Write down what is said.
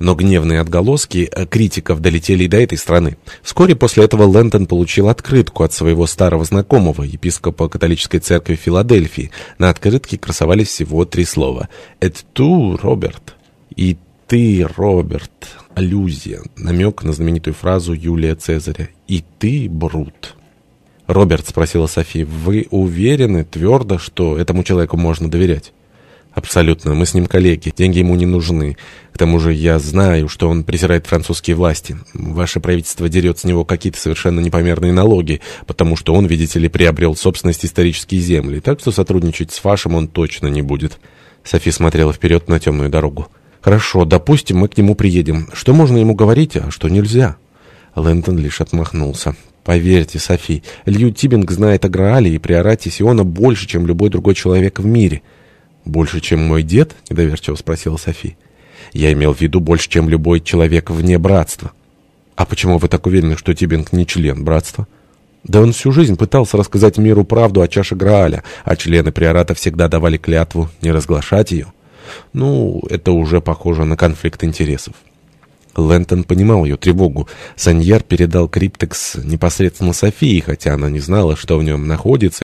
Но гневные отголоски э, критиков долетели и до этой страны. Вскоре после этого Лэнтон получил открытку от своего старого знакомого, епископа католической церкви Филадельфии. На открытке красовались всего три слова. «Это ту, Роберт» и «ты, Роберт». Аллюзия, намек на знаменитую фразу Юлия Цезаря. «И ты, Брут». «Роберт», — спросила София, — «вы уверены твердо, что этому человеку можно доверять?» «Абсолютно. Мы с ним коллеги. Деньги ему не нужны. К тому же я знаю, что он презирает французские власти. Ваше правительство дерет с него какие-то совершенно непомерные налоги, потому что он, видите ли, приобрел собственность исторические земли. Так что сотрудничать с вашим он точно не будет». Софи смотрела вперед на темную дорогу. «Хорошо, допустим, мы к нему приедем. Что можно ему говорить, а что нельзя?» Лэнтон лишь отмахнулся. «Поверьте, Софи, Лью Тибинг знает о Граале и приорате Сиона больше, чем любой другой человек в мире». «Больше, чем мой дед?» — недоверчиво спросила Софи. «Я имел в виду больше, чем любой человек вне братства». «А почему вы так уверены, что Тибинг не член братства?» «Да он всю жизнь пытался рассказать миру правду о чаше Грааля, а члены приората всегда давали клятву не разглашать ее». «Ну, это уже похоже на конфликт интересов». Лэнтон понимал ее тревогу. Саньяр передал криптекс непосредственно Софии, хотя она не знала, что в нем находится,